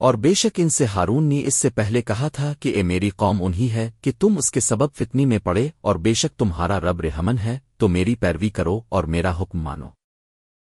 اور بے شک ان سے ہارون نے اس سے پہلے کہا تھا کہ اے میری قوم انہی ہے کہ تم اس کے سبب فتنی میں پڑے اور بے شک تمہارا رب رحمن ہے، تو میری پیروی کرو اور میرا حکم مانو۔